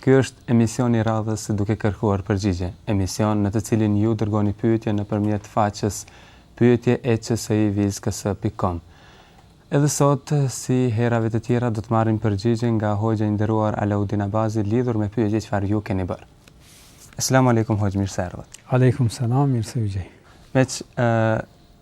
Ky është emisioni i radhës së Duke Kërkuar Përgjigje, emision në të cilin ju dërgoni pyetje nëpërmjet faqes Pyetje et QSI vizë KS pikë kom. Edhe sot, si herave të tjera, do të marrim përgjigje nga Hoxha i nderuar Alaudin Abazi lidhur me pyetjet çfarë ju keni bërë. Eselamu Alejkum Hoxhë, mirë se erdhët. Alejkum Selam, mirë se ju gjej. Meqë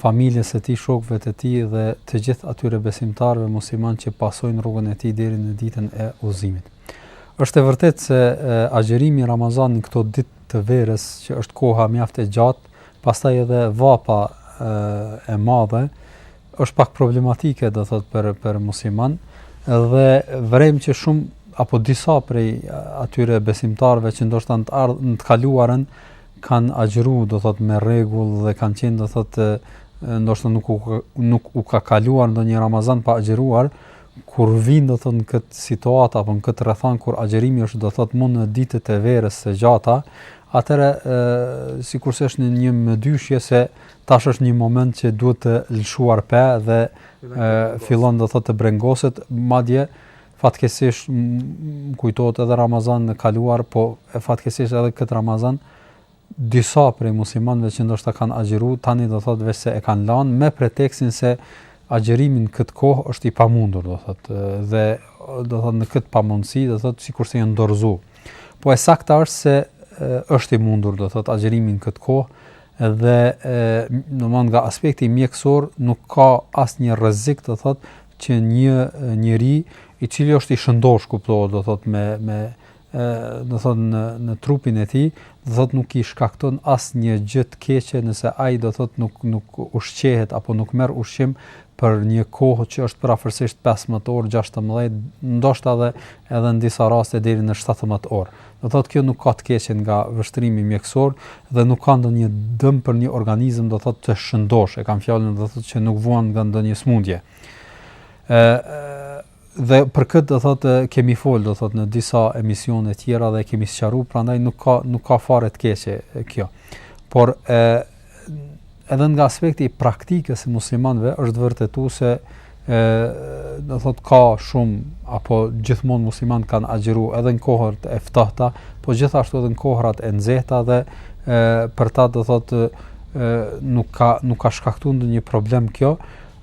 familjes së tij, shokëve të tij dhe të gjithë atyre besimtarëve muslimanë që pasojnë rrugën e tij deri në ditën e gjykimit. Është e vërtetë se agjërimi i Ramazanit në këto ditë të verës, që është koha mjaft e gjatë, pastaj edhe vapa e madhe, është pak problematike, do thot për për muslimanë, dhe vrem që shumë apo disa prej atyre besimtarëve që ndoshta në të kaluarën kanë agjëru do thot me rregull dhe kanë qenë do thot ndoshta nuk u nuk u ka kaluar ndonjë Ramazan pa agjëruar kur vin do thot në këtë situatë apo në këtë rrethan kur agjërimi është do thot mu në ditët e verës të gjata atëherë sikurse është në një mëdyshje se tash është një moment që duhet të lëshuar pe dhe fillon do thot të brengoset madje Fatkeqësisht më kujtohet edhe Ramazanin e kaluar, po e fatkeqësisht edhe këtë Ramazan disa prej muslimanëve që ndoshta kanë agjëruar tani do thotë veç se e kanë lënë me pretekstin se agjërimi në këtë kohë është i pamundur, do thotë, dhe do thotë në këtë pamundësi, do thotë sikurse janë dorzu. Po e saktë është se është i mundur, do thotë agjërimi në këtë kohë, dhe domethënë nga aspekti mjekësor nuk ka asnjë rrezik do thotë që një njeri i cili është i shëndosh kuptohet do thot me me do thot në në trupin e tij do thot nuk i shkakton asnjë gjë të keqe nëse ai do thot nuk nuk ushqehet apo nuk merr ushqim për një kohë që është përafërsisht 15 orë 16 ndoshta edhe edhe në disa raste deri në 17 orë Do thotë kjo nuk ka të keqe nga vështrimi mjekësor dhe nuk ka ndonjë dëm për një organizëm do të thotë të shëndosh, e kam fjalën do të thotë që nuk vuan nga ndonjë smundje. ë dhe për këtë do thotë kemi fol do thotë në disa emisione të tjera dhe kemi sqaruar, prandaj nuk ka nuk ka fare të keqe kjo. Por ë edhe nga aspekti i praktikës së muslimanëve është vërtetuar se ë do thot ka shumë apo gjithmonë muslimanët kanë agjëru edhe në kohërat e ftohta, po gjithashtu edhe në kohërat e nxehta dhe ë për ta do thot ë nuk ka nuk ka shkaktuar ndonjë problem kjo.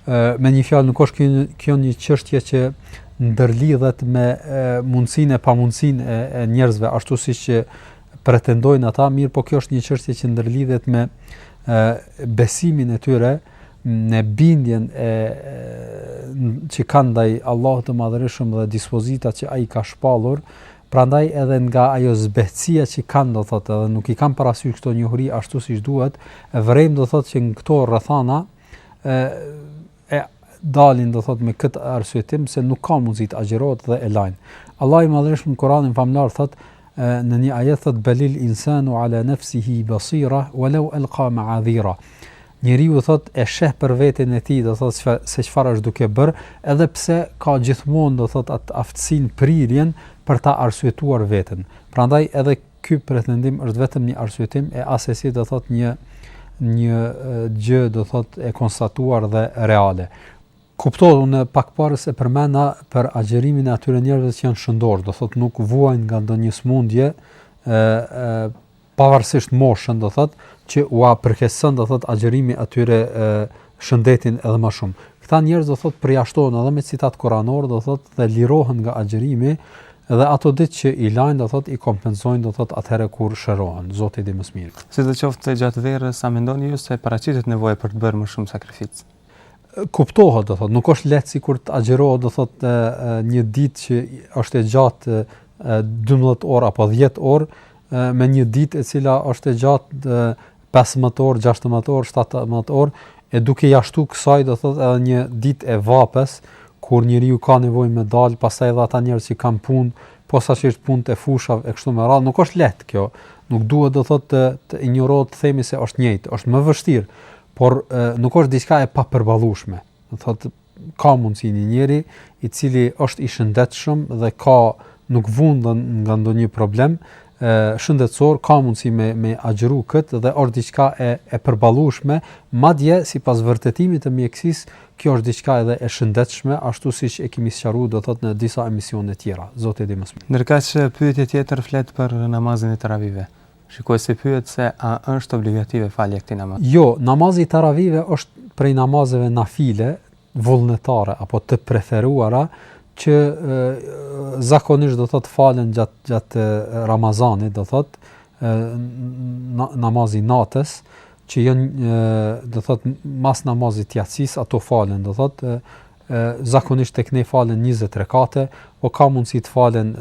ë me një fjalë nuk është kjo kjo një çështje që ndërlidhet me mundësinë e pamundësinë e, e njerëzve ashtu siç pretendojnë ata, mirëpo kjo është një çështje që ndërlidhet me e, besimin e tyre me bindjen e, që kanë ndaj Allahut të Madhërishëm dhe dispozitat që ai ka shpallur, prandaj edhe nga ajo zbehtësia që kanë do thotë edhe nuk i kanë parasysh këto njohuri ashtu siç duhet, vërejmë do thotë që në këto rrethana e, e dalin do thot me këtë arsyetim se nuk ka mundësi të agjërohet dhe e lajnë. Allahu i Madhërishëm në Kur'anin famëlartë thot në një ajet thot belil insanu ala nafsihi basira walau alqa ma'adhira. Njeriu thot e sheh për veten e tij do thot se çfarë është duke bër, edhe pse ka gjithmonë do thot atë aftësinë prirjen për ta arsyetuar veten. Prandaj edhe Ky pretendim është vetëm një arsyetim e assesi do thotë një një gjë do thotë e konstatuar dhe reale. Kuptohet unë pak parë e përmenda për agjërimin e atyre njerëzve që janë shëndorë, do thotë nuk vuajnë nga ndonjë sëmundje ë pavarësisht moshën do thotë që ua përkeqëson do thotë agjërimi atyre shëndetin edhe më shumë. Këta njerëz do thotë përjashtohen edhe me citat kuranor, do thotë dhe lirohen nga agjërimi dhe ato ditë që i lajnë do thotë i kompensojnë do thotë atëherë kur shërohen. Zoti e di më së miri. Si do qoftë gjatë verës, sa mendoni ju se paraqitet nevoja për të bërë më shumë sakrificë? Kuptohet do thotë, nuk është lehtë sikur të agjërohet do thotë një ditë që është e gjatë 12 orë apo 10 orë me një ditë e cila është e gjatë pesëmbëdhjetë orë, gjashtëmbëdhjetë orë, shtatëmbëdhjetë orë, e duke ia shtu kësaj do thotë edhe një ditë e vapës kur njeriu ka nevojë me dal, pastaj edhe ata njerëz që kanë punë, posaçërisht punët e fushave e kështu me radhë, nuk është lehtë kjo. Nuk duhet do thotë të, të injorohet të themi se është njëjtë, është më vështirë, por e, nuk është diçka e papërballueshme. Do thotë ka mundësi një njeri i cili është i shëndetshëm dhe ka nuk vun nga ndonjë problem shëndetësor ka mundësi me me agjëru kët dhe është diçka e e përballueshme, madje sipas vërtetimit të mjekësisë, kjo është diçka edhe e shëndetshme, ashtu siç e kemi sqaruar do thotë në disa emisione tjera. Zoti e di më së miri. Ndërkaq pyetje tjetër flet për namazin e taravive. Shikuesi pyet se a është obligative falja e këtij namazi. Jo, namazi i taravive është prej namazeve nafile, vullnetare apo të preferuara që zakonisht do thot falen gjat gjat Ramazanit do thot namazi i natës që janë do thot mas namazit të jacisë ato falen do thot zakonisht tek ne falen njëzet rekate, po ka mundësi të falen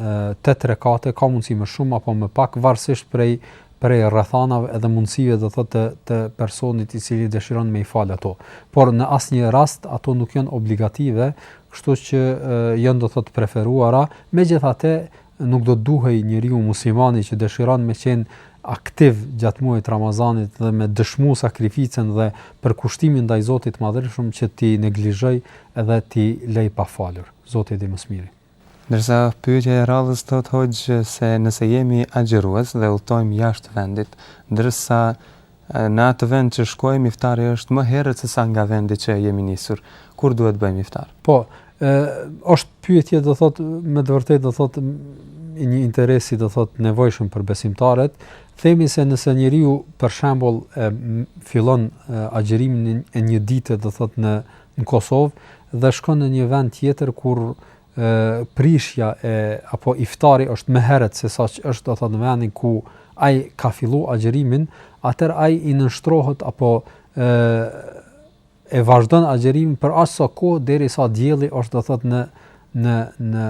tetë rekate, ka mundësi më shumë apo më pak, varësisht prej prej rrethanave edhe mundësive do thotë të të personit i cili dëshiron me i fal ato. Por në asnjë rast ato nuk janë obligative, kështu që janë do thotë preferuara, megjithatë Nuk do të duhej njeriu muslimani që dëshiron me qenë aktiv gjatë muajit të Ramazanit dhe me dëshmu sakrificën dhe përkushtimin ndaj Zotit të Madhërishëm që t'i neglizhojë dhe t'i lejë pa falur. Zoti e di më së miri. Ndërsa pyetja e radhës thotë hoxhë se nëse jemi agjërues dhe udhëtojmë jashtë vendit, ndërsa Në atë vend që shkojmë iftari është më herët se sa nga vendi që jemi nisur. Kur duhet të bëjmë iftar? Po, ë është pyetje do thot me të vërtetë do thot një interes i do thot nevojshëm për besimtarët, themi se nëse njeriu për shembull e fillon agjërimin e një dite do thot në në Kosovë dhe shkon në një vend tjetër kur prishja e apo iftari është më herët se sa që është do thotë në vendin ku ai ka fillu agjërimin, atëherë ai i nënshtrohet apo e, e vazhdon agjërimin për aq sa kohë derisa dielli është do thotë në në në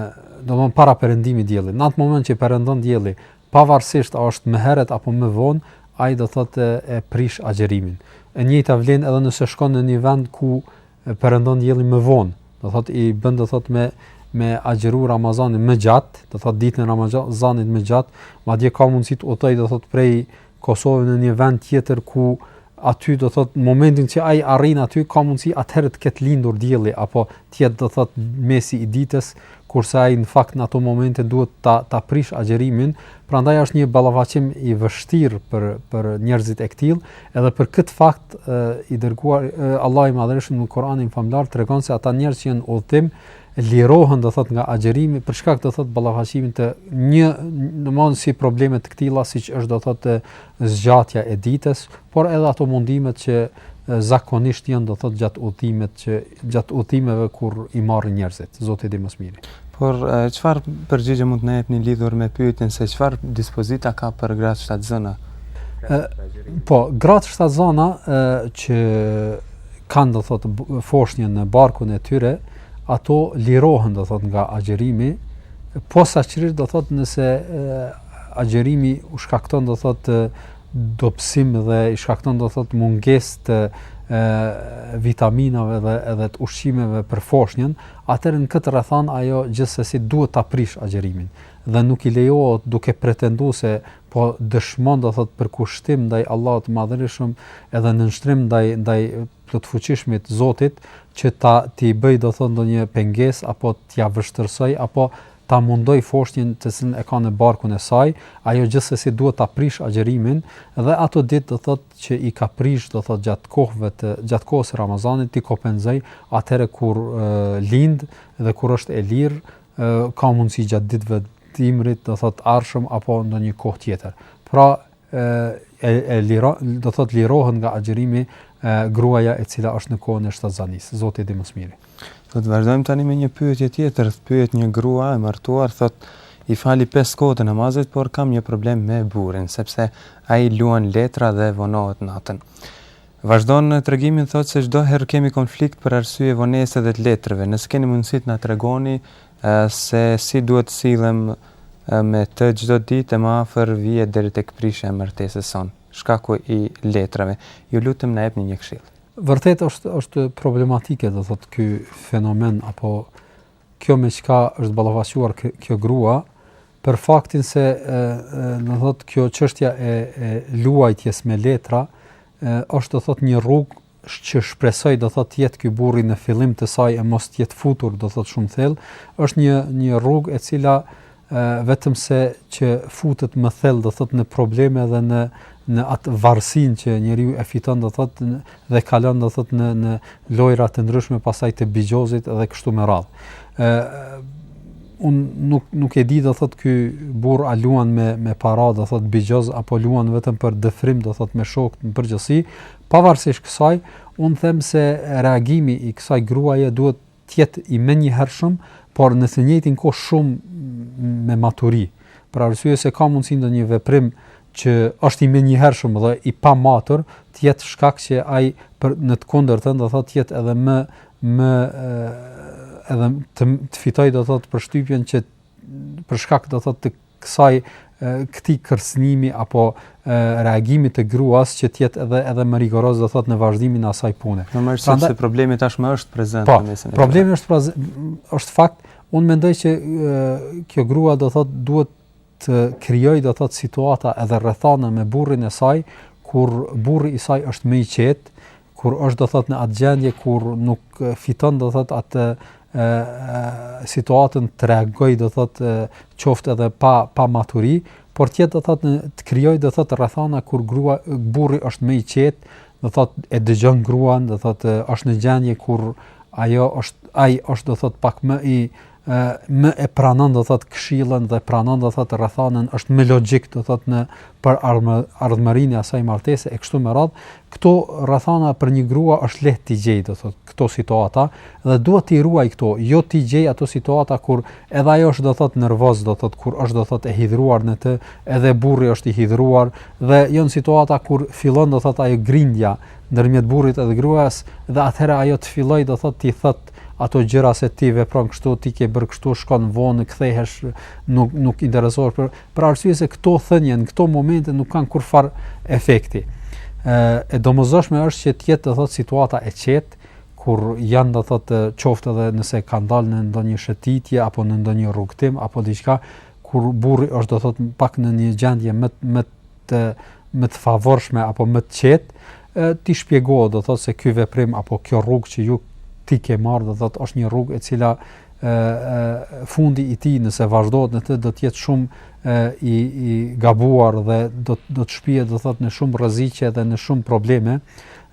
domethënë para perëndimit diellit. Në atë moment që perëndon dielli, pavarësisht a është më herët apo më vonë, ai do thotë e prish agjërimin. E njëjta vlen edhe nëse shkon në një vend ku e perëndon dielli më vonë, do thot i bjen do thot me me agjëru Ramazanin më gjatë, do thot ditën e Ramazanit më gjatë, madje ka mundësi të udhëtojë do thot prej Kosovës në një vend tjetër ku aty do thot momentin që ai arrin aty ka mundësi atëherë të ketë lindur dielli apo të jetë do thot mesi i ditës kurse ai në fakt në ato momente duhet ta ta prishë agjërimin prandaj është një ballafaqim i vështirë për për njerëzit e këtillë Edhe për këtë fakt i dërguar Allahu i Madhërishëm në Kur'anin famëlartë tregon se ata njerëz që janë n'udhtim lirohen do thot nga agjërimi për shkak do thot ballafaqimit të një domthon me probleme të këtilla siç është do thot zgjatja e ditës, por edhe ato mundimet që zakonisht janë do thot gjatë udhtimit që gjatë udhëtimeve kur i marrin njerëzit, Zoti di më së miri. Por, çfarë përgjigje mund të na japni lidhur me pyetjen se çfarë dispozita ka për gratë shtatzëna? Ë, po, gratë shtatzëna që kanë do thot foshnjën në barkun e tyre, ato lirohen do thot nga agjërimi, posaçërisht do thot nëse agjërimi u shkakton do thot dobësim dhe i shkakton do thot mungesë të vitaminave dhe edhe të ushqimeve për foshnjën, atëherë në këtë rrethanë ajo gjithsesi duhet ta prishë agjërimin dhe nuk i lejohet duke pretenduar se po dëshmon do thotë përkushtim ndaj Allahut të Madhërishëm edhe nënshtrim ndaj ndaj plotfuqishmit Zotit që ta t'i bëjë do thotë ndonjë pengesë apo t'ia vështirësojë apo ta mundojë foshnjën të cilën e ka në barkun e saj, ajo gjithsesi duhet ta prishë agjërimin dhe ato ditë do thot që i ka prish do thot gjatë kohëve të gjatë kohës së Ramazanit t'i kompenzoj atëherë kur e, lind dhe kur është e lirë ka mundësi gjatë ditëve të dimrit do thot ardhshëm apo ndonjë kohë tjetër pra e, e liro, do thot lirohet nga agjërimi e, gruaja e cila është në kohën e shtatzanisë zoti e di më së miri Do të vazhdojmë tani me një pyetje tjetër, pyet një grua e martuar, thotë i fali pesë kohët e namazit, por kam një problem me burrin, sepse ai luan letra dhe vonohet natën. Vazhdon në tregimin thotë se çdo herë kemi konflikt për arsye vonese dhe të letrave. Nëse keni mundësi të na tregoni se si duhet të sillem me të çdo ditë e më afër vjen deri tek prishja e martesës sonë, shkaku i letrave. Ju lutem na jepni një këshillë. Vërtet është është problematike do thotë ky fenomen apo kjo me çka është ballafaquar kjo grua për faktin se do thotë kjo çështja e, e luajtjes me letra e, është do thotë një rrugë që shpresoj do thotë të jetë ky burri në fillim të saj e mos të jetë futur do thotë shumë thellë është një një rrugë e cila vetëm se që futet më thellë do thot në probleme dhe në në atë varësinë që njeriu e fiton do thot dhe kalon do thot në në lojra të ndryshme pasaj të bixhozit dhe kështu me radhë. ë un nuk nuk e di do thot ky burr a luan me me para do thot bixhoz apo luan vetëm për dëfrim do thot me shok në përgjithësi pavarësisht kësaj un them se reagimi i kësaj gruaje duhet të jetë i menjëhershëm, por në të njëjtën kohë shumë me maturi, për arsye se ka mundësi ndonjë veprim që është i menjëhershëm dhe i pamatur, të jetë shkak që ai për në të kundërtën do të thotë të jetë edhe më më edhe të, të fitojë do të thotë përshtypjen që për shkak do të thotë të kësaj këtij kërcënimi apo reagimit të gruas që të jetë edhe edhe më rigoroz do thotë në vazhdimin e asaj pune. Normalisht Prandaj, se problemi tashmë është prezent po, në mesin e Problemi është është fakt, unë mendoj që kjo grua do thotë duhet të krijoj do thotë situata edhe rrethana me burrin e saj kur burri i saj është më i qetë kur është do thot në atë gjendje kur nuk fiton do thot atë situatën të reagoj do thot qoftë edhe pa pa maturi, por të jetë do thot në të krijoj do thot rrethana kur grua burri është më i qetë, do thot e dëgjon gruan, do thot është në gjendje kur ajo është ai është do thot pak më i më e pranon do thot këshillën dhe pranon do thot rrethanën është më logjik do thot në për ardhmërinë e asaj martese e kështu me radh këto rrethana për një grua është lehtë ti gjej do thot këto situata dhe duhet ti ruaj këto jo ti gjej ato situata kur edhe ajo është do thot nervoz do thot kur është do thot e hidhruar në të edhe burri është i hidhruar dhe janë situata kur fillon do thot ajo grindja ndërmjet burrit edhe gruas dhe atëherë ajo të filloj do thot ti thot ato gjëra se ti vepron kështu, ti ke bërë kështu, shkon vonë, kthehesh, nuk nuk interesohesh për për arsye se këto thënie në këto momente nuk kanë kurfar efekti. Ë e domosdoshme është që të jetë të thotë situata e qetë kur janë do thotë qoftë edhe nëse ka dalë në ndonjë shëtitje apo në ndonjë rrugëtim apo diçka kur burri është do thotë pak në një gjendje më më të më të favorshme apo më të qetë, t'i shpjegohet do thotë se ky veprim apo kjo rrugë që ju ti ke marrë do thotë është një rrugë e cila e, e fundi i tij nëse vazhdohet në të do të jetë shumë e, i i gabuar dhe do do të shpijë do thotë në shumë rreziqe dhe në shumë probleme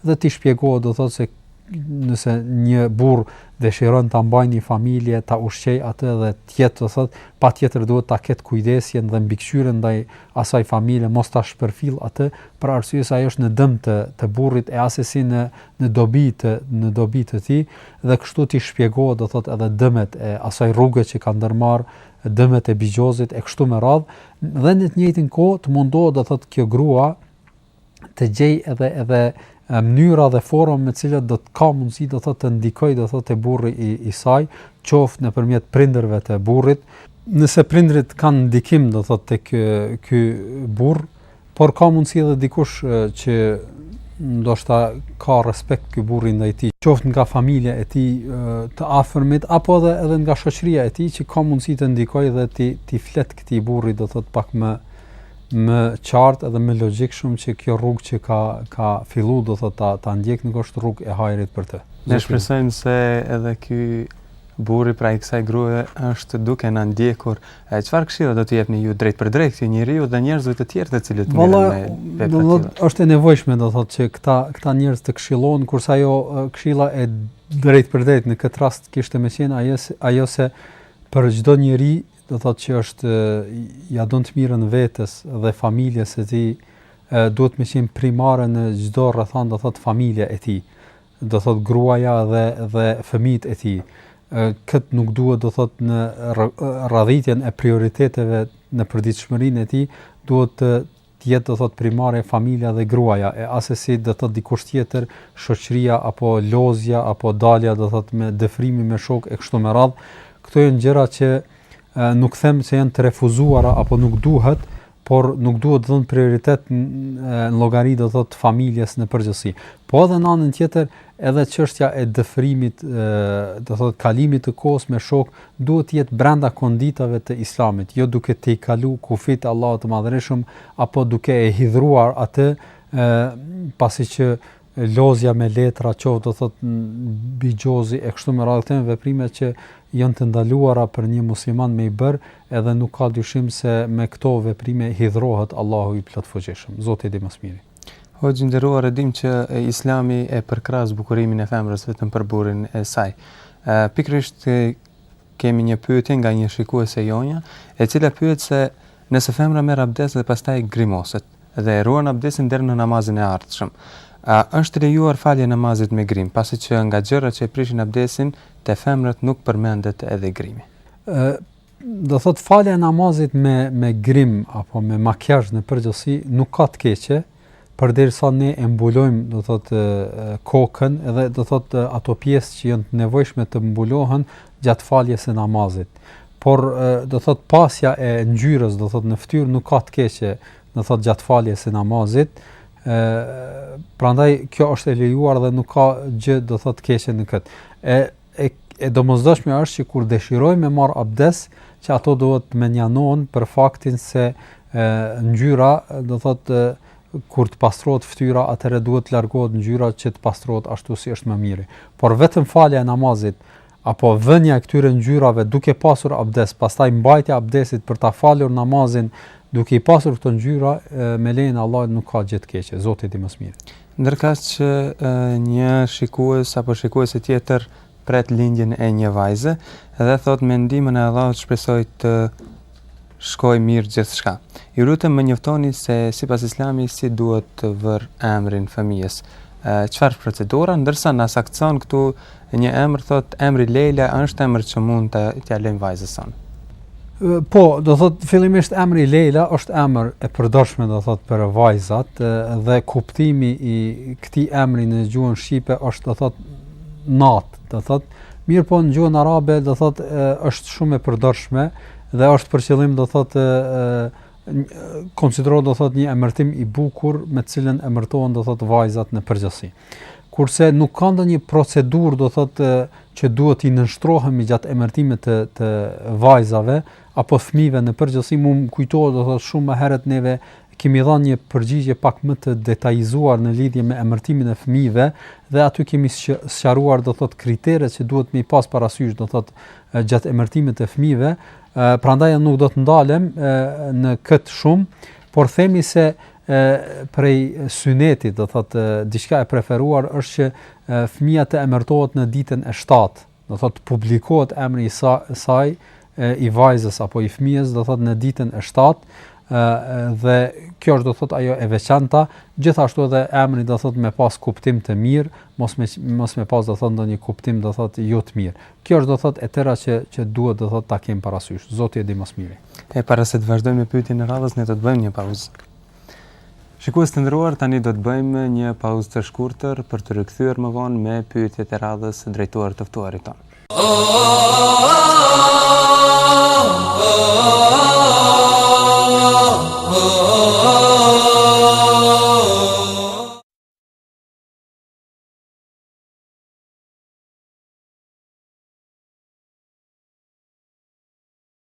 dhe t'i shpjegohet do thotë se nëse një burr dëshiron ta mbajë një familje, ta ushqejë atë dhe të jetë, do thotë, patjetër duhet ta ketë kujdesjen dhe mbikëqyrjen ndaj asaj familje, mos ta shpërfill atë, për arsye se ajo është në dëm të të burrit e asesi në në dobi të në dobi të tij dhe kështu t'i shpjegohet, do thotë, edhe dëmet e asaj rruge që ka ndërmarr dëmet e bixhozit e kështu me radhë dhe në të njëjtën kohë të mundohet do thotë kjo grua të gjej edhe edhe mënyra dhe forma me të cilat do të ka mundësi do thotë të ndikoj do thotë te burri i, i saj, qoftë nëpërmjet prindërve të burrit. Nëse prindrit kanë ndikim do thotë tek ky burr, por ka mundësi edhe dikush që ndoshta ka respekt ky burri ndaj tij, qoftë nga familja e tij të afërmit apo edhe edhe nga shoqëria e tij që ka mundësi të ndikoj dhe t'i t'i flet këtij burri do thotë pak më më qartë dhe më logjikshëm që kjo rrugë që ka ka filluar do thotë ta ta ndjek nuk është rrugë e hajrit për të. Ne shpresojmë se edhe ky burri pra i kësaj grue është duke na ndjekur. Çfarë këshilla do të jepni ju drejtpërdrejt këtij njeriu dhe njerëzve të tjerë të cilët merren me Do të thotë është e nevojshme do thotë që këta këta njerëz të këshillohen kurse ajo këshilla e drejtpërdrejtë në këtë rast kishte me qenë ajo ajo se për çdo njeri do thotë që është ia don të mirën vetes dhe familjes së tij duhet me qenë primare në çdo rrethanë do thot familja e tij do thot gruaja dhe dhe fëmijët e tij kët nuk duhet do thot në radhitjen e prioriteteve në përditshmërinë e tij duhet të të jetë do të thotë primare familja dhe gruaja e asesi do të thotë dikush tjetër shoqëria apo lozja apo dalja do të thotë me dëfrimi me shokë e kështu me radhë këto janë gjëra që nuk them se janë të refuzuara apo nuk duhet por nuk duhet dhënë prioritet në llogari do të thotë familjes në përgjithësi po edhe në anën tjetër Edhe çështja e dëfrimit, do thotë kalimit të kohës me shokë, duhet të jetë brenda konditave të Islamit, jo duke tejkalu kufijtë e Allahut të Madhërishëm apo duke e hidhruar atë, pasi që lozja me letra, qoftë do thotë bixhozi e kështu me radhë, këto janë veprime që janë të ndaluara për një musliman me i bërë, edhe nuk ka dyshim se me këto veprime hidhrohet Allahu i Plotfuqishëm. Zoti i di më së miri. Hoxhë i nderuar e dimë që Islami e përkrah zbukurimin e femrës vetëm për burrin e saj. Ë pikërisht kemi një pyetje nga një shikuese jonja, e cila pyet se nëse femra merr abdes dhe pastaj grimoset dhe e ruan abdesin deri në namazin e ardhshëm, a është e lejuar falja e namazit me grim, pasi që nga gjërat që e prishin abdesin te femrat nuk përmendet edhe grimi. Ë Do thot falja e namazit me me grim apo me makijazh në përgjithësi nuk ka të keqe, përderisa ne e mbulojmë, do thot kokën dhe do thot ato pjesë që janë të nevojshme të mbulohen gjatë faljes së namazit. Por do thot pasja e ngjyrës, do thot në fytyrë nuk ka të keqe, do thot gjatë faljes së namazit. ë Prandaj kjo është e lejuar dhe nuk ka gjë do thot të keqe në këtë. E E, e domosdoshme është që kur dëshirojmë me marrë abdes, që ato duhet të mënjanohen për faktin se e, ngjyra, do thotë, kur të pastrohet fytyra, atëherë duhet të largohet ngjyra që të pastrohet ashtu si është më mirë. Por vetëm falja e namazit, apo vënja e këtyre ngjyrave duke pasur abdes, pastaj mbajtja e abdesit për ta falur namazin duke i pasur këto ngjyra me lejen e Allahut nuk ka gjë të keqe, Zoti i di më së miri. Ndërkaq një shikues apo shikuese tjetër pret lindjen e një vajze dhe thotë me ndihmën e Allahut shpresoj të shkojë mirë gjithçka. Ju lutem më njoftoni se sipas Islamit si duhet të vërë emrin fëmijës. Çfarë procedura, ndërsa na saktëson këtu Një emër thotë emri Lejla është emër që mund t'ia lëjmë vajzës sonë. Po, do thot fillimisht emri Lejla është emër e përdorshme do thot për vajzat dhe kuptimi i këtij emri në gjuhën shqipe është do thot natë, do thot mirëpo në gjuhën arabe do thot është shumë e përdorshme dhe është për qëllim do thot konsiderohet do thot një emërtim i bukur me të cilën emërtohen do thot vajzat në përgjithësi. Kurse nuk ka ndonjë procedurë, do thotë, që duhet t'i nënshtrohemi gjatë emërtimit të vajzave apo fëmijëve në përgjithësi, më kujtohet do thotë shumë më herët neve kemi dhënë një përgjigje pak më të detajizuar në lidhje me emërtimin e fëmijëve dhe aty kemi sqaruar do thotë kriteret që duhet me i pas parasysh do thotë gjatë emërtimit të fëmijëve, prandaj nuk do të ndalem në këtë shumë, por themi se e prej synetit, do thotë diçka e preferuar është që fëmija të emërtohet në ditën e 7, do thotë publikohet emri i saj i vajzës apo i fëmijës, do thotë në ditën e 7, dhe kjo është do thot ajo e veçanta gjithashtu edhe emri do thot me pas kuptim të mirë mos me mos me pas do thot ndonjë kuptim do thot jo të mirë kjo është do thot e tëra që që duhet do thot ta kem parasysh zoti e di më së miri E para se të vazhdojmë me pyetjen e radhës, ne do të bëjmë një pauzë. Shikues të nderuar, tani do të bëjmë një pauzë të shkurtër për t'u rikthyer më vonë me pyetjet e radhës drejtuar të ftuarit tonë.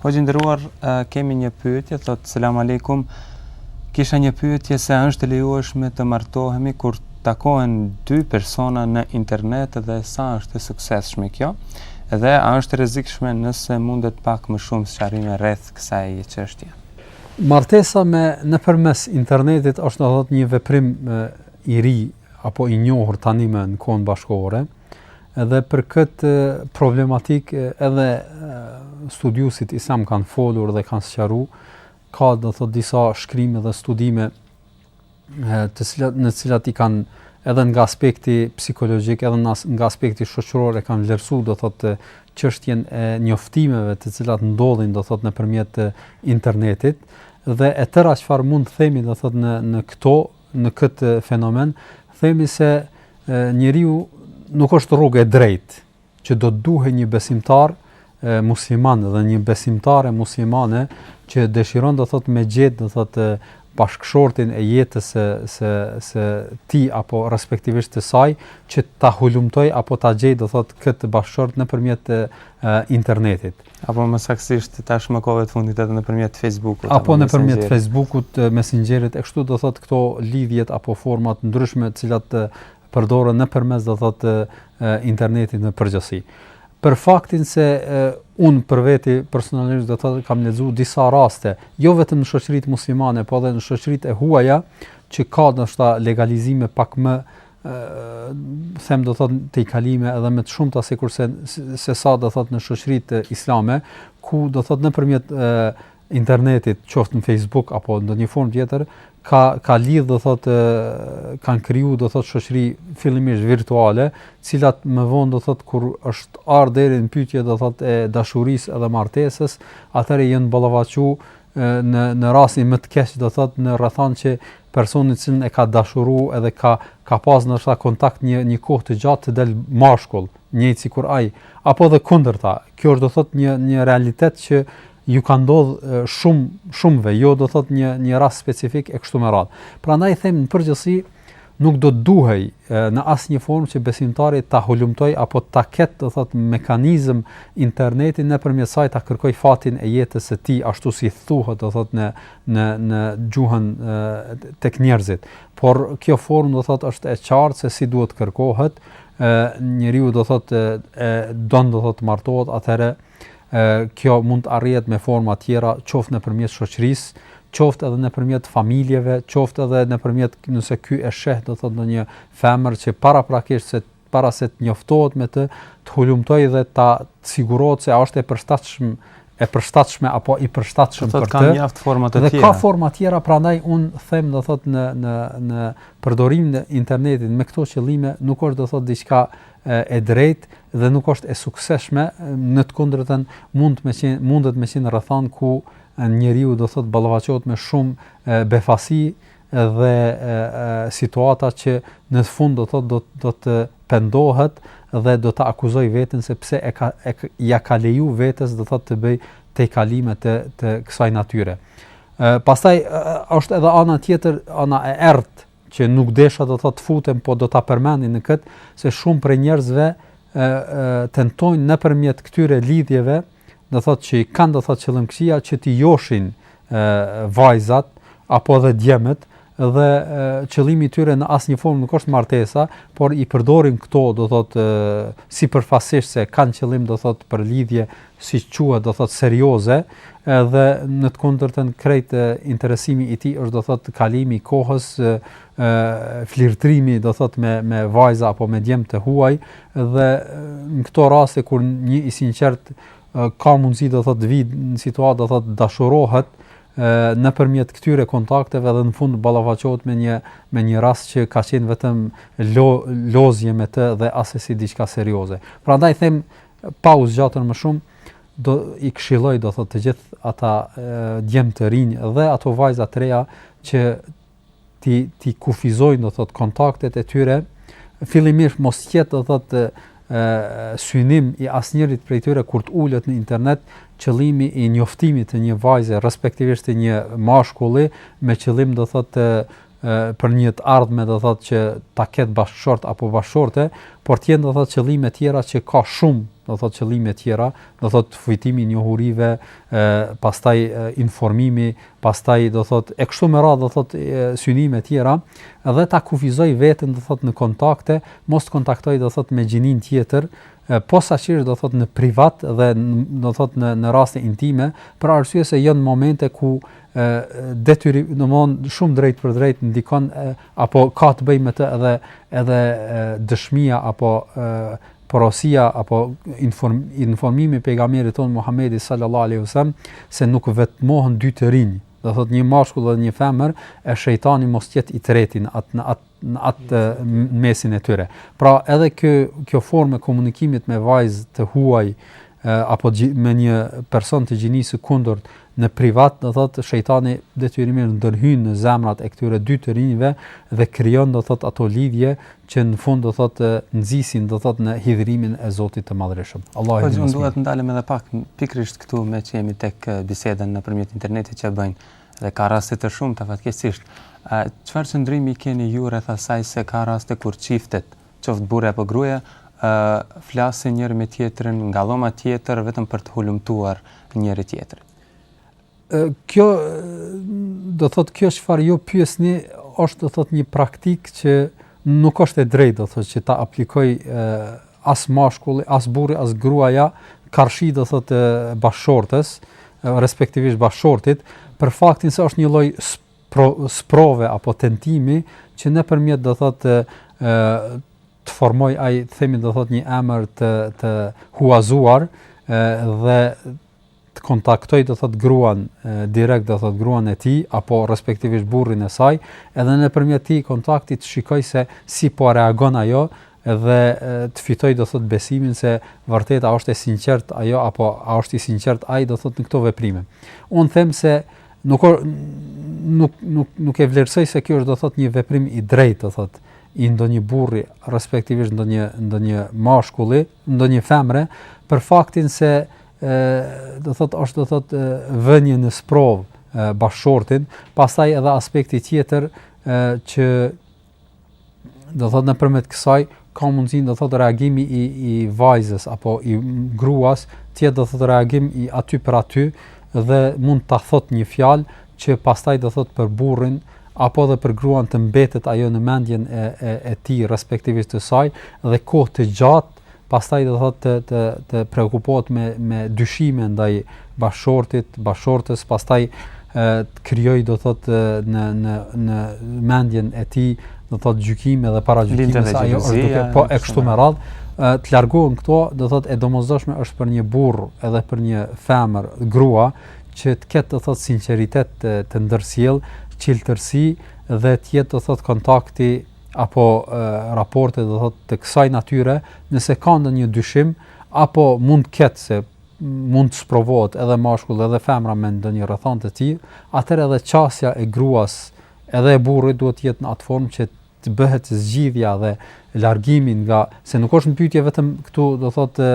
Hoxhë i nderuar, kemi një pyetje, thotë selam aleikum. Kisha një pyetje se a është e lejueshme të martohemi kur takohen dy persona në internet dhe sa është e suksesshme kjo? Dhe a është e rrezikshme nëse mundet pak më shumë sqarime rreth kësaj çështje? Martesa me nëpërmjet internetit është do thotë një veprim i ri apo i njohur tani më në kohën bashkëkohore Edhe për këtë problematikë edhe studiuesit islam kanë folur dhe kanë sqaru, ka do thotë disa shkrime dhe studime të cilat, në cilat i kanë edhe nga aspekti psikologjik, edhe nga aspekti shoqëror e kanë vlerësuar do thotë çështjen e njoftimeve të cilat ndodhin do thotë nëpërmjet internetit dhe e tëra çfarë mund të themi do thotë në në këto në këtë fenomen, themi se njeriu nuk është rrugë e drejtë që do të duhej një besimtar musliman dhe një besimtare muslimane që dëshiron do thotë me gjet do thotë bashkëshortin e jetës së së së tij apo respektivisht të saj që ta hulumtojë apo ta gjejë do thotë këtë bashkëshort nëpërmjet internetit. Apo më saktësisht tashmë kohëve të fundit edhe nëpërmjet Facebook-ut. Apo nëpërmjet Facebook-ut, Messenger-it, e kështu do thotë këto lidhjet apo forma të ndryshme të cilat përdoren nëpërmes do thotë internetit në përgjithësi. Për faktin se unë për veti personalisht do thotë kam lexuar disa raste, jo vetëm në shoqëritë muslimane, por edhe në shoqëritë e huaja që ka ndoshta legalizime pak më them do thot tejkalime edhe me të shumta sikurse se sa do thot në shoqëritë islame ku do thot nëpërmjet internetit qoftë në Facebook apo në ndonjë formë tjetër ka ka lidh do thot kanë kriju do thot shoqëri fillimisht virtuale të cilat më vonë do thot kur është ardhur deri në pyetje do thot e dashurisë edhe martesës atëherë janë ballafaqu në në rastin më të keq do thot në rrethan që personi i cilin e ka dashuru edhe ka ka pas ndoshta kontakt një një kohë të gjatë të del mashkull, njëjtë sikur ai, apo edhe kundërta. Kjo është do thot një një realitet që ju ka ndodh shumë shumëve, jo do thot një një rast specifik e kështu me radhë. Prandaj them në përgjithësi Nuk do të duhej në asnjë formë që besimtari ta hulumtoj apo ta ketë, do thot, mekanizëm internetin nëpërmjet saj ta kërkojë fatin e jetës së tij ashtu si thuhet, do thot, në në në gjuhën tek njerëzit. Por kjo formë do thot është e qartë se si duhet të kërkohet, ë njeriu do thot e don do thot të martohet, atëherë kjo mund të arrihet me forma të tjera, qoftë nëpërmjet shoqërisë, qoftë edhe nëpërmjet familjeve, qoftë edhe nëpërmjet nëse ky e sheh do të thotë ndonjë femër që paraprakisht se para se të njoftohet me të, të hulumtoj dhe të sigurohet se a është e përshtatshëm e përshtatshme apo i përshtatshëm për të. Ka mjaft forma të tjera. Dhe ka forma të tjera, prandaj un them do thot në në në përdorimin e internetit me këto qëllime nuk është do thot diçka e drejtë dhe nuk është e suksesshme, në të kundërtën mund të më qenë mundet me qenë rrethan ku njeriu do thotë ballafaqohet me shumë befasi dhe situata që në fund do thotë do do të pendohet dhe do ta akuzojë veten se pse e ka e, ja ka leju vetes do thotë të bëjë tejkalime të të kësaj natyre. Ë pastaj është edhe ana tjetër, ana e errtë që nuk desha do thotë të futem, po do ta përmendi në këtë se shumë prej njerëzve ë tentojnë nëpërmjet këtyre lidhjeve, do thotë që i kanë do thotë qëllimkëqija që t'i joshin ë vajzat apo edhe djemët dhe qëllimi i tyre në asnjë formë nuk është martesa, por i përdorin këto do thotë sipërfaqësisht se kanë qëllim do thotë për lidhje siç quhet do thot serioze edhe në të kundërtën krejt interesimi i tij është do thot kalimi i kohës ë flirtimi do thot me me vajza apo me djem të huaj dhe në këto raste kur një i sinqert ka mundësi do thot të vi në situatë do thot dashurohet nëpërmjet këtyre kontakteve dhe në fund ballafaqohet me një me një rast që ka qenë vetëm lo, lozje me të dhe asesi diçka serioze. Prandaj them Pa u zgjatur më shumë, do i këshilloj do thotë të gjithë ata djem të rinj dhe ato vajza të reja që t'i t'i kufizojnë do thotë kontaktet e tyre fillimisht mos të jetë do thotë synim i asnjërit prej tyre kur të ulet në internet qëllimi i njoftimit të një vajze respektivisht të një mashkulli me qëllim do thotë për një të ardhme do thotë që ta ketë bashkëshort apo bashkëshorte, por të jenë do thotë qëllime të tjera që ka shumë, do thotë qëllime të tjera, do thotë fitimi i njohurive, ë pastaj informimi, pastaj do thotë e kështu me radhë do thotë synime të tjera, edhe ta kufizojë veten do thotë në kontakte, mos të kontaktojë do thotë me gjininë tjetër, posaçërisht do thotë në privat dhe do thotë në në raste intime, për arsye se janë momente ku detyri, domthon shumë drejtpërdrejt ndikon apo ka të bëjë me të edhe edhe dëshmia apo porosia apo inform, informimi pejgamberit tonë Muhamedi sallallahu alaihi wasallam se nuk vetmohen dy të rinj, do thot një mashkull dhe një femër, e shejtani mos të jetë i treti në at në at në atë në mesin e tyre. Pra edhe kjo, kjo formë e komunikimit me vajzë të huaj apo me një person të gjinisë kundërt në privat, do thotë shejtani detyrimisht ndërhyn në zemrat e këtyre dy të rinjve dhe krijon do thotë ato lidhje që në fund do thotë nxisin do thotë në hidhërimin e Zotit të Madhërishëm. Allahu i mëshirë. Po duhet të ndalem edhe pak pikërisht këtu meqë jemi tek biseda nëpërmjet internetit që bëjnë Dhe ka raste të shumta, fatkeqësisht. A, çfarë qëndrimi keni ju rreth asaj se ka raste kur çiftet, qoftë burri apo gruaja, ë, flasin njëri me tjetrin nga dhoma tjetër vetëm për të hulumtuar njëri-tjetrin? Ë, kjo, do të thotë, kjo çfarë ju pyesni është, do të thotë, një praktikë që nuk është e drejtë, do të thotë, që ta aplikojë, ë, as mashkulli, as burri, as gruaja karshi do thotë bashkëshortes, respektivisht bashkëshortit, për faktin se është një lloj sprove apo tentimi që nëpërmjet do thotë të formojë ai themi do thotë një emër të të huazuar dhe të kontaktojë do thot gruan direkt do thot gruan e tij apo respektivisht burrin e saj edhe nëpërmjet atij kontaktit shikojë se si po reagon ajo dhe të fitojë do thot besimin se vërtet a është e sinqert ajo apo a është i sinqert ai do thot në këto veprime un them se nuk nuk nuk nuk e vlerësoj se kjo është do thot një veprim i drejtë do thot i ndonjë burri respektivisht ndonjë ndonjë mashkulli ndonjë femre për faktin se ë do thot është do thot vënie në sprovë bashkëshortin, pastaj edhe aspekti tjetër ë që do thot nëpërmjet kësaj ka mundësi do thot reagimi i i vajzës apo i gruas, t'jetë do thot reagim i aty për aty dhe mund ta thot një fjalë që pastaj do thot për burrin apo edhe për gruan të mbetet ajo në mendjen e e e tij respektivisht të saj dhe kohë të gjatë pastaj do thotë të të të preokupohet me me dyshime ndaj bashkëshortit, bashkëshortes, pastaj të krijojë do thot në në në mendjen e tij do thot gjykime dhe paragjykime se ajo është duke po e kështu me radhë të largohen këto do thot e domosdoshme është për një burrë edhe për një femër grua që të ketë do thot sinqeritet të, të ndërsjellë çiltërsi dhe të jetë do thot kontakti apo e, raporte do thot të kësaj natyre, nëse ka ndonjë dyshim apo mund të ketë se mund të sprovohet edhe mashkulli edhe femra me ndonjë rrethanë të tillë, atëherë edhe qasja e gruas edhe e burrit duhet të jetë në atë formë që të bëhet zgjidhja dhe largimi ngase nuk është në pyetje vetëm këtu do thotë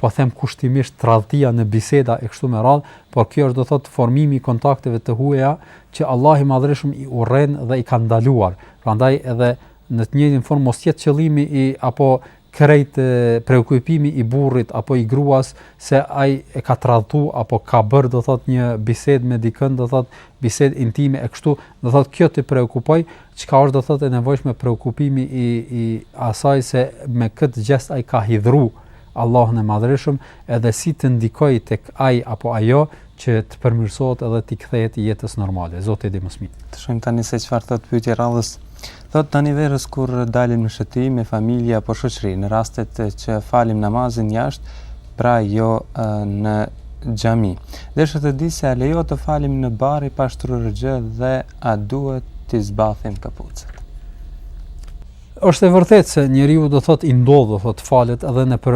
po them kushtimisht tradhtia në biseda e kështu me radhë, por kjo është do thotë formimi i kontakteve të huaja që Allahu i Madhërishëm i urren dhe i ka ndaluar. Prandaj edhe në të njëjtën formë mos jetë qëllimi i apo krejt preokupimi i burrit apo i gruas se ai e ka tradhtu apo ka bërë do thot një bisedë me dikënd do thot bisedë intime e kështu do thot kjo të preokupojë çka është do thot e nevojshme preokupimi i i asaj se me kët gjest ai ka hidhru Allahun e Madhërishëm edhe si të ndikojë tek ai apo ajo që të përmirësohet edhe të kthehet jetës normale. Zotë edhe mësmi. Të shohim tani se çfarë thot pyetja e radhës. Thot tani verës kur dalim në shëtitje me familje apo shoqëri në rastet që falim namazin jashtë pra jo në xhami. Desha të di se a lejohet të falemi në bari pa shtruar gjë dhe a duhet të zbathim këpucët. Është e vërtetë se njeriu do thotë i ndodh, do thotë falet edhe nëpër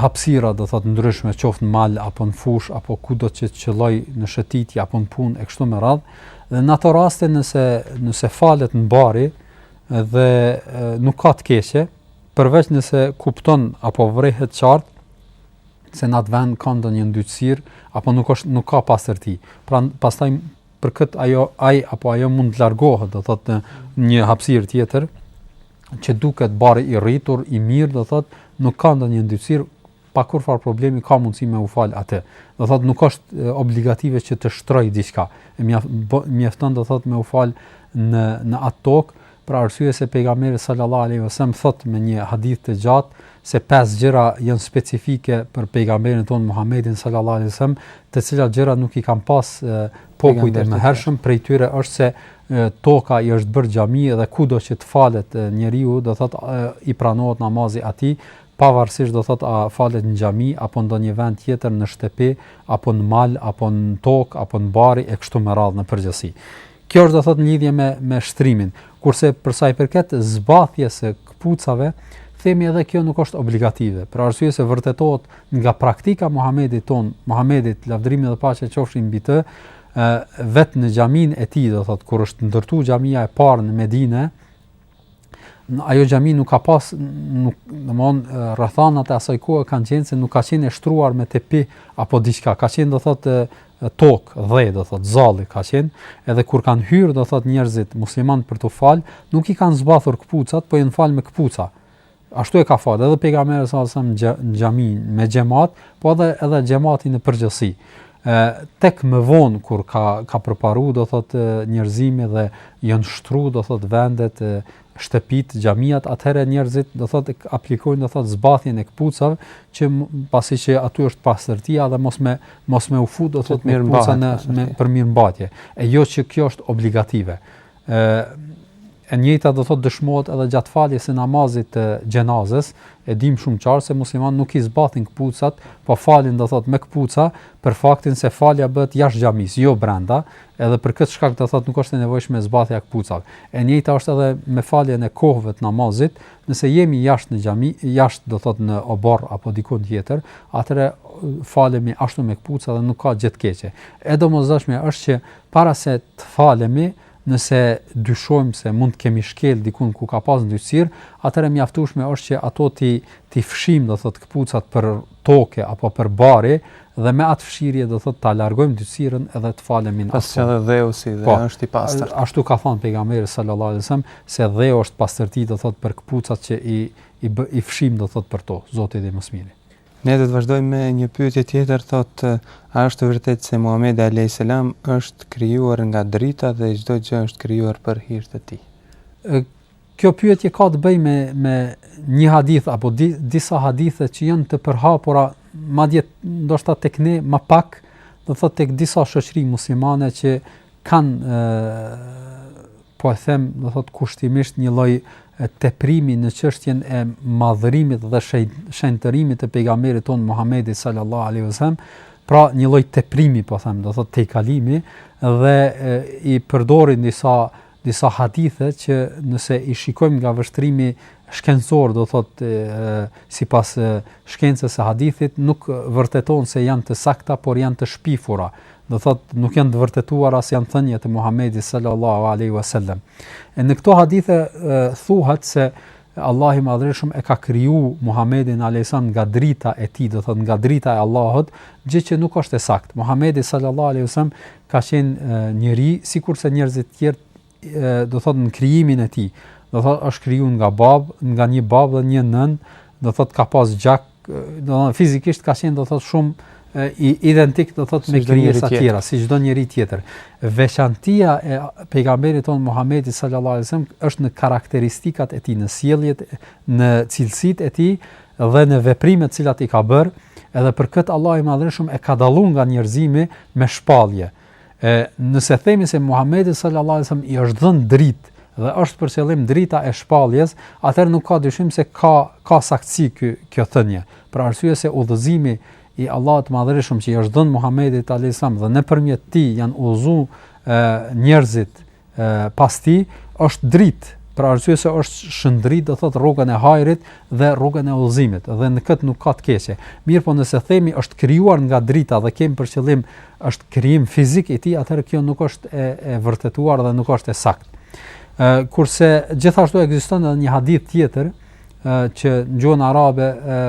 hapësira, do thotë të ndryshme, qoftë në mal apo në fushë apo kudo të qëllojë në shëtitje apo në punë e kështu me radhë. Dhe në ato raste nëse nëse falet në bari dhe nuk ka të keqe, përveç nëse kupton apo vërehet qartë se në atë vend ka ndonjë ndytësirë apo nuk është nuk ka pastërti. Pra pastaj për këtë ajo ai apo ajo mund të largohet, do thotë në një hapësirë tjetër që duket bari i rritur, i mirë, do thotë, nuk ka ndonjë ndytësirë pa kurrfarë problemi ka mundësi me u fal aty. Do thotë nuk është obligative që të shtrojë diçka. E mjafton do thotë me u fal në në atë tokë Për arsye se Pejgamberi sallallahu alejhi ve sellem thotë në një hadith të gjatë se pesë gjëra janë specifike për Pejgamberin tonë Muhammedin sallallahu alejhi ve sellem, të cilat gjëra nuk i kanë pas popujt e mëhershëm, prej tyre është se toka i është bërë xhami dhe kudo që të falet njeriu, do thotë i pranohet namazi atij, pavarësisht do thotë a falet në xhami apo në ndonjë vend tjetër në shtëpi apo në mal apo në tokë apo në bari e kështu me radhë në përgjithësi. Kjo është do thotë në lidhje me me shtrimin. Kurse për sa i përket zbathjes së këpucave, themi edhe kjo nuk është obligative, për arsye se vërtetohet nga praktika e Muhamedit tonë, Muhamedit lavdërimi dhe paqja qofshin mbi të, ë vetë në xhaminë e tij, do thotë kur është ndërtu xhamia e parë në Medinë, ajo xhami nuk ka pas nuk domthon rrethanat e asaj kohe kanë qenë se nuk ka qenë e shtruar me tepi apo diçka ka qenë do thotë tokë dhe do thotë zalli ka qenë edhe kur kanë hyrë do thotë njerëzit muslimanë për t'u falë nuk i kanë zbathur këpucat po janë falë me këpuca Ashtu e ka falë edhe pejgamberi sa sa në xhami me xhamat, po edhe edhe xhamati në përgjithësi. Ë tek më vonë kur ka ka përparu do thot njerëzimi dhe janë shtru do thot vendet, shtëpitë, xhamiat, atëherë njerëzit do thot aplikojnë do thot zbathjen e këpucave që pasi që aty është pastërtia dhe mos me mos me u fut do thot me këpuca për mirëmbajtje. E jo që kjo është obligative. Ë e njëjta do thotë dëshmohet edhe gjatë faljes së namazit të xhenazes, e dim shumë qartë se muslimanët nuk i zbathin këpucat, po falin do thotë me këpuca për faktin se falja bëhet jashtë xhamisë, jo brenda, edhe për këtë shkak do thotë nuk është e nevojshme zbathja e këpucave. E njëjta është edhe me faljen e kohëve të namazit, nëse jemi jashtë në xhami, jashtë do thotë në oborr apo diku tjetër, atëherë falemi ashtu me këpuca dhe nuk ka gjë të keqe. E domosdoshmja është që Para se të falemi, nëse dyshojmë se mund të kemi shkelë dikun ku ka pas ndytësirë, atëherë e mjaftueshme është që ato t'i t'i fshijmë, do thotë këpucat për toke apo për bari dhe me atë fshirje do thotë ta largojmë ndytësirën edhe të falemi në atë. Edhe dheu si dhe po, është i pastër. Ashtu ka thënë pejgamberi sallallahu alajhi wasallam se dheu është pastërti do thotë për këpucat që i i, i fshijmë do thotë për to, Zoti e di më së miri. Ne do të vazhdojmë me një pyetje tjetër, thotë, A është e vërtetë se Muhamedi alejhi selam është krijuar nga drita dhe çdo gjë është krijuar për hir të tij? Kjo pyetje ka të bëjë me me një hadith apo di, disa hadithe që janë të përhapura madje ndoshta tek ne më pak, do thotë tek disa shoqëri muslimane që kanë po e them, do thot kushtimisht një lloj teprimi në çështjen e madhërimit dhe shenjtërimit të pejgamberit ton Muhamedi sallallahu alaihi wasallam, pra një lloj teprimi po them, do thot tejkalimi dhe e, i përdorin disa disa hadithe që nëse i shikojmë nga vështrimi shkencor do thot sipas shkencës së hadithit nuk vërtetohen se janë të sakta por janë të shpifura do thot nuk janë të vërtetuar as janë thënie të Muhamedit sallallahu alaihi wasallam. E në këto hadithe thuhet se Allahu i Madhërishëm e ka kriju Muhamedin alaihi salam nga drita e tij, do thot nga drita e Allahut, gjë që nuk është e saktë. Muhamedi sallallahu alaihi wasallam ka qenë njeri sikurse njerëzit e tjerë do thot në krijimin e tij. Do thot është kriju nga bab, nga një bab dhe një nën, do thot ka pas gjak, do thot fizikisht ka qenë do thot shumë identik do thot si me krijesa të tjera, si çdo njeri tjetër. Veçantia e pejgamberit ton Muhamedit sallallahu alajhi wasallam është në karakteristikat e tij, në sjelljet, në cilësitë e tij dhe në veprimet të cilat i ka bër, edhe për këtë Allahu i madhërishëm e ka dalluar nga njerëzimi me shpallje. E nëse themi se Muhamedit sallallahu alajhi wasallam i është dhënë dritë dhe është për qëllim drita e shpalljes, atëherë nuk ka dyshim se ka ka saktësi ky kjo thënie. Për arsye se udhëzimi i Allahut të madhërishëm që i është dhënë Muhamedit alayhis salam dhe nëpërmjet tij janë udhëzuar njerëzit pas tij është dritë për arsye se e shëndrit, do thot rrugën e hajrit dhe rrugën e udhëzimit dhe në këtë nuk ka të keqe. Mirëpo nëse themi është krijuar nga drita dhe kemi për qëllim është krijim fizik i tij, atëherë kjo nuk është e, e vërtetuar dhe nuk është e saktë. Ë kurse gjithashtu ekziston edhe një hadith tjetër e, që në gjuhën arabe e,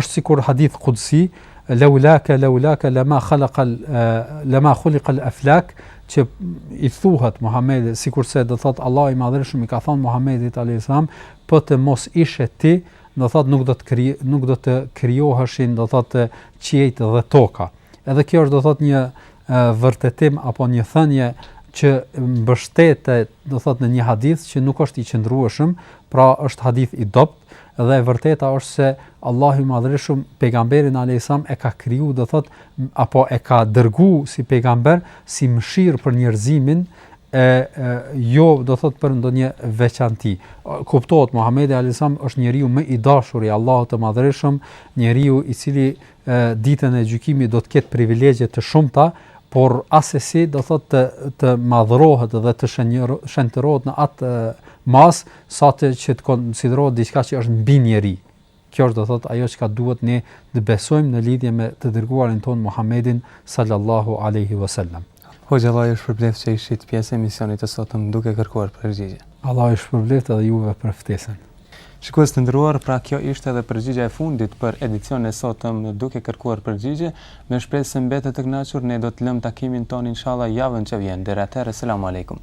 është sikur hadith kudsi, laulaka laulaka lama khalaqa lama khuliqa al-aflak që i thuhet Muhamedit, sikurse do thot Allahu i Madhërishëm i ka thënë Muhamedit alayhis salam, po të mos ishe ti, do thot nuk do të kri, nuk do të krijoheshin, do thot qiejt dhe toka. Edhe kjo është do thot një vërtetim apo një thënie që mbështetet do thot në një hadith që nuk është i qëndrueshëm, pra është hadith i dobt, dhe e vërteta është se Allahu i Madhërishëm pejgamberin alayhis salam e ka kriju do thot apo e ka dërgu si pejgamber si mëshirë për njerëzimin e, e jo do thot për ndonjë veçanti. Kuptohet Muhamedi alayhis salam është njeriu më i dashur i Allahut të Madhërishëm, njeriu i cili e, ditën e gjykimit do të ketë privilegje të shumta, por asesi do thot të të madhrohet dhe të shenjëro, shenjtërohet në atë mas Sa të që të konsiderohet diçka që është mbi njeri. Kjo është do thotë ajo që ka duhet ne të besojmë në lidhje me të dërguarin tonë Muhammedin sallallahu alaihi wasallam. Hoxhë Allahu ju shpërbleftë që ishit pjesë e emisionit të sotëm duke kërkuar përgjigje. Allahu ju shpërbleftë edhe juve për ftesën. Shikues të nderuar, pra kjo ishte edhe përgjigja e fundit për edicionin e sotëm duke kërkuar përgjigje. Me shpresë se mbetët të kënaqur, ne do të lëmë takimin tonë inshallah javën që vjen. Deri atëherë, selam aleikum.